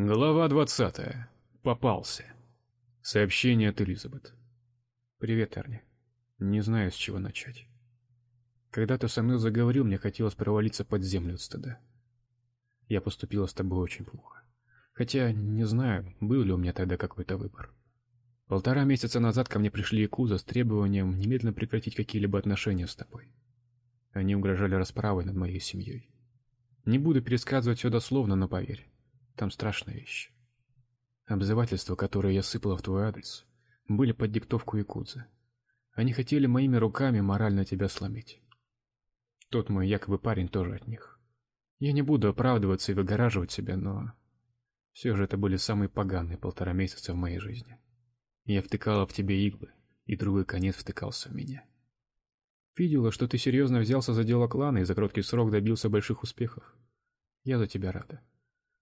Глава двадцатая. Попался. Сообщение от Элизабет. Привет, Эрни. Не знаю, с чего начать. Когда ты со мной заговорил, мне хотелось провалиться под землю от стыда. Я поступила с тобой очень плохо. Хотя не знаю, был ли у меня тогда какой-то выбор. Полтора месяца назад ко мне пришли якуза с требованием немедленно прекратить какие-либо отношения с тобой. Они угрожали расправой над моей семьей. Не буду пересказывать все дословно, но поверь, там страшные вещи. Обзывательства, которые я сыпала в твой адрес, были под диктовку якудзы. Они хотели моими руками морально тебя сломить. Тот мой якобы парень тоже от них. Я не буду оправдываться и выгораживать себя, но все же это были самые поганые полтора месяца в моей жизни. Я втыкала в тебе иглы, и другой конец втыкался в меня. Видела, что ты серьезно взялся за дело клана и за короткий срок добился больших успехов. Я за тебя рада.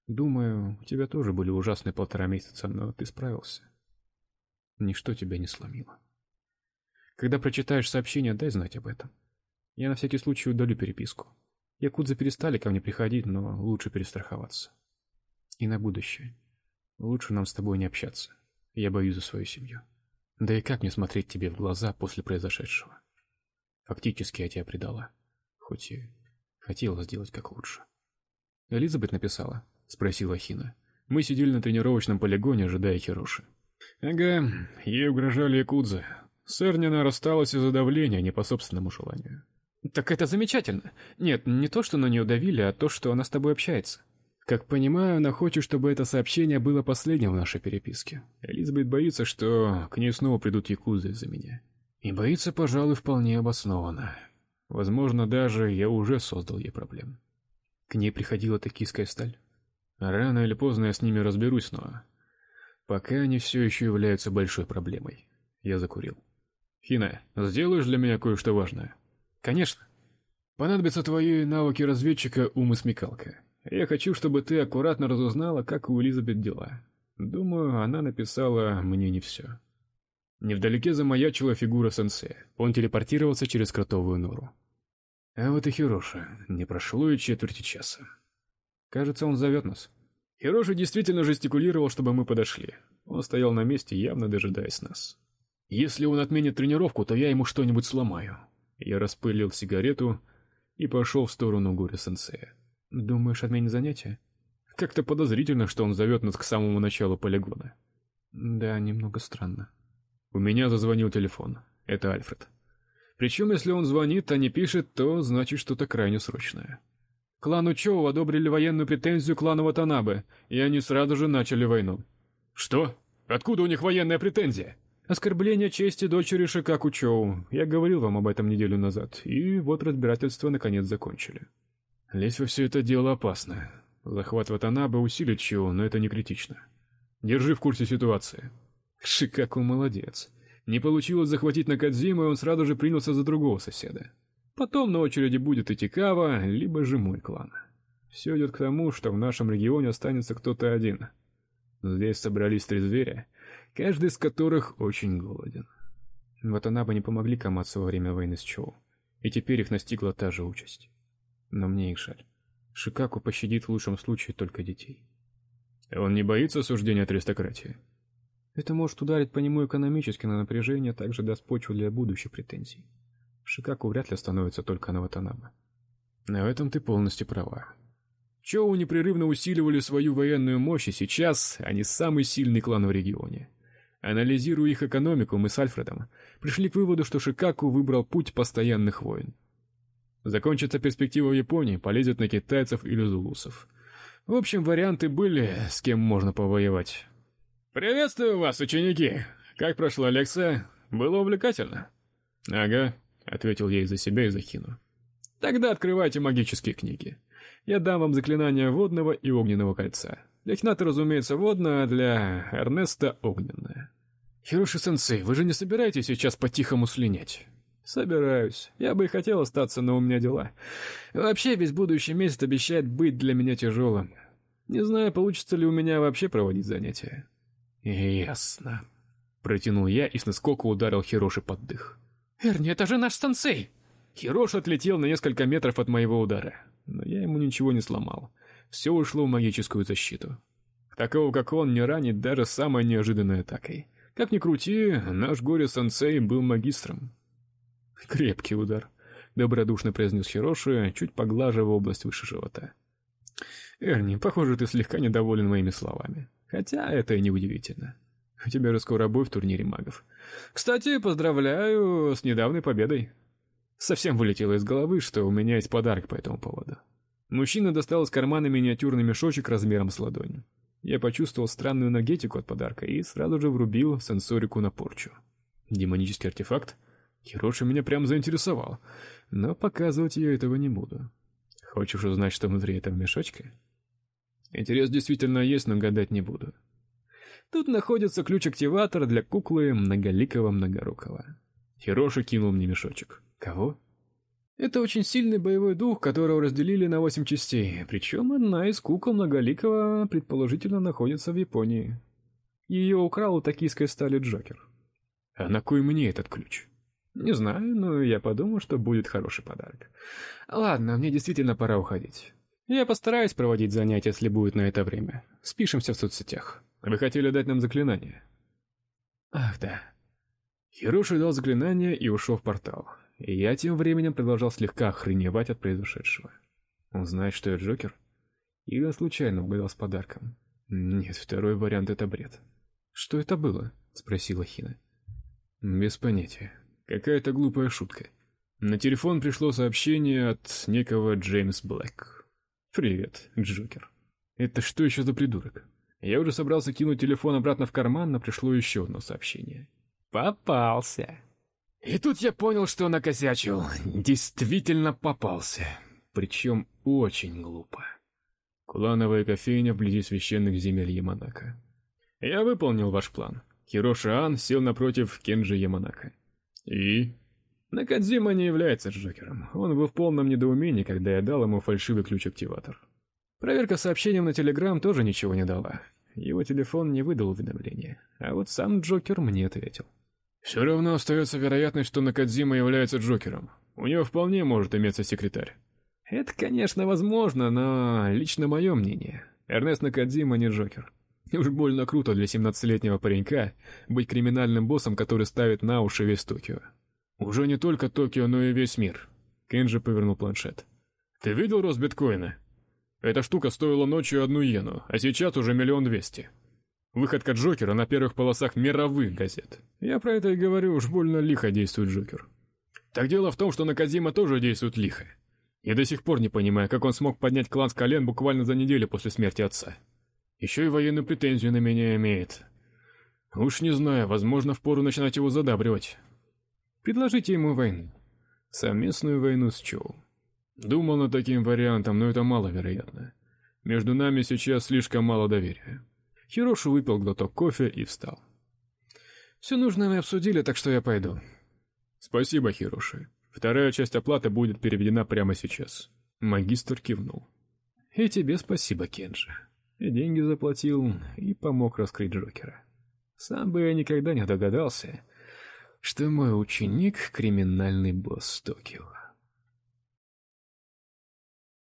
Думаю, у тебя тоже были ужасные полтора месяца, но ты справился. Ничто тебя не сломило. Когда прочитаешь сообщение, дай знать об этом. Я на всякий случай удалю переписку. Якудзы перестали ко мне приходить, но лучше перестраховаться. И на будущее. Лучше нам с тобой не общаться. Я боюсь за свою семью. Да и как мне смотреть тебе в глаза после произошедшего? Фактически я тебя предала, хоть и хотела сделать как лучше. Элизабет написала спросила Хина. Мы сидели на тренировочном полигоне, ожидая Хироши. Ага, ей угрожали якудзы. С Эрни она рассталась из-за давления, а не по собственному желанию. Так это замечательно. Нет, не то, что на нее давили, а то, что она с тобой общается. Как понимаю, она хочет, чтобы это сообщение было последним в нашей переписке. Элизабет боится, что к ней снова придут якудзы из-за меня. И боится, пожалуй, вполне обоснованно. Возможно, даже я уже создал ей проблем. К ней приходила токийская сталь. Рано или поздно я с ними разберусь, но пока они все еще являются большой проблемой. Я закурил. Хина, сделаешь для меня кое-что важное? Конечно. Понадобятся твои навыки разведчика, ум и смекалка. Я хочу, чтобы ты аккуратно разузнала, как у Элизабет дела. Думаю, она написала мне не все. Невдалеке замаячила фигура сенсея. Он телепортировался через кротовую нору. А вот и Хироша. Не прошло и четверти часа. Кажется, он зовет нас. Хироши действительно жестикулировал, чтобы мы подошли. Он стоял на месте, явно дожидаясь нас. Если он отменит тренировку, то я ему что-нибудь сломаю. Я распылил сигарету и пошел в сторону горя-сенсея. Думаешь, отменит занятие? Как-то подозрительно, что он зовет нас к самому началу полигона. Да, немного странно. У меня зазвонил телефон. Это Альфред. Причем, если он звонит, а не пишет, то значит что-то крайне срочное. Клану Чоу одобрили военную претензию клана Ватанабе, и они сразу же начали войну. Что? Откуда у них военная претензия? Оскорбление чести дочери Шикаку Чоу. Я говорил вам об этом неделю назад, и вот разбирательство наконец закончили. Лезть во все это дело опасно. Захват Ватанабе усилит Чоу, но это не критично. Держи в курсе ситуации. Шикаку молодец. Не получилось захватить Накадзиму, и он сразу же принялся за другого соседа. Потом на очереди будет Итикава, либо же мой клан. Все идет к тому, что в нашем регионе останется кто-то один. Здесь собрались три зверя, каждый из которых очень голоден. Вот она бы не помогли Камацу во время войны с Чоу, и теперь их настигла та же участь. Но мне их жаль. Шикаку пощадит в лучшем случае только детей. Он не боится осуждения от аристократии. Это может ударить по нему экономически, но напряжение также даст почву для будущих претензий. Шикаку вряд ли становится только на Ватанабе. На этом ты полностью права. Чоу непрерывно усиливали свою военную мощь, и сейчас они самый сильный клан в регионе. Анализируя их экономику, мы с Альфредом пришли к выводу, что Шикаку выбрал путь постоянных войн. Закончится перспектива в Японии, полезет на китайцев или зулусов. В общем, варианты были, с кем можно повоевать. Приветствую вас, ученики. Как прошла лекция? Было увлекательно. Ага, ответил и за себя, и за Хину. Тогда открывайте магические книги. Я дам вам заклинания водного и огненного кольца. Для Хината, разумеется, водное, а для Эрнеста огненное. Хироши-сенсей, вы же не собираетесь сейчас по-тихому слинять? Собираюсь. Я бы и хотел остаться, но у меня дела. Вообще, весь будущий месяц обещает быть для меня тяжелым. Не знаю, получится ли у меня вообще проводить занятия. Ясно. Протянул я и с наскока ударил Хироши под дых. Эрни, это же наш сенсей. Хирош отлетел на несколько метров от моего удара, но я ему ничего не сломал. Все ушло в магическую защиту. Такого, как он, не ранит даже самой неожиданной атакой. Как ни крути, наш горе-сенсей был магистром. Крепкий удар, добродушно произнес Хироши, чуть поглаживая область выше живота. Эрни, похоже, ты слегка недоволен моими словами. Хотя это и не удивительно. У тебя же скоро бой в турнире магов. Кстати, поздравляю с недавней победой. Совсем вылетело из головы, что у меня есть подарок по этому поводу. Мужчина достал из кармана миниатюрный мешочек размером с ладонь. Я почувствовал странную энергетику от подарка и сразу же врубил сенсорику на порчу. Демонический артефакт? Хироши меня прям заинтересовал, но показывать я этого не буду. Хочешь узнать, что внутри этого мешочка? Интерес действительно есть, но гадать не буду. Тут находится ключ-активатор для куклы многоликого многорукого. Хироши кинул мне мешочек. Кого? Это очень сильный боевой дух, которого разделили на восемь частей, причем одна из кукол многоликого предположительно находится в Японии. Ее украл у токийской стали Джокер. А на кой мне этот ключ? Не знаю, но я подумал, что будет хороший подарок. Ладно, мне действительно пора уходить. Я постараюсь проводить занятия, если будет на это время. Спишемся в соцсетях. Вы хотели дать нам заклинание? Ах, да. Хироши дал заклинание и ушел в портал. И я тем временем продолжал слегка охреневать от произошедшего. Он знает, что я Джокер? Или он случайно угадал с подарком? Нет, второй вариант это бред. Что это было? спросила Хина. Без понятия. Какая-то глупая шутка. На телефон пришло сообщение от некого Джеймс Блэк. Привет, Джокер. Это что еще за придурок? Я уже собрался кинуть телефон обратно в карман, но пришло еще одно сообщение. Попался. И тут я понял, что накосячил. Действительно попался. Причем очень глупо. Клановая кофейня вблизи священных земель Яманака. Я выполнил ваш план. Хироши Ан сел напротив Кенджи Яманака. И Накадзима не является Джокером. Он был в полном недоумении, когда я дал ему фальшивый ключ-активатор. Проверка сообщением на Телеграм тоже ничего не дала. Его телефон не выдал уведомления, а вот сам Джокер мне ответил. Все равно остается вероятность, что Накадзима является Джокером. У него вполне может иметься секретарь. Это, конечно, возможно, но лично мое мнение. Эрнест Накадзима не Джокер. Уж больно круто для семнадцатилетнего паренька быть криминальным боссом, который ставит на уши весь Токио. Уже не только Токио, но и весь мир. Кенджи повернул планшет. Ты видел рост биткоина? Эта штука стоила ночью одну йену, а сейчас уже миллион двести. Выходка Джокера на первых полосах мировых газет. Я про это и говорю, уж больно лихо действует Джокер. Так дело в том, что Наказима тоже действует лихо. Я до сих пор не понимаю, как он смог поднять клан с колен буквально за неделю после смерти отца. Еще и военную претензию на меня имеет. Уж не знаю, возможно, впору начинать его задабривать. Предложите ему войну. Совместную войну с Чоу. Думал над таким вариантом, но это маловероятно. Между нами сейчас слишком мало доверия. Хироши выпил глоток кофе и встал. «Все нужное мы обсудили, так что я пойду. Спасибо, Хироши. Вторая часть оплаты будет переведена прямо сейчас. Магистр кивнул. И тебе спасибо, Кенджи. И деньги заплатил и помог раскрыть Джокера. Сам бы я никогда не догадался, что мой ученик криминальный босс Токио.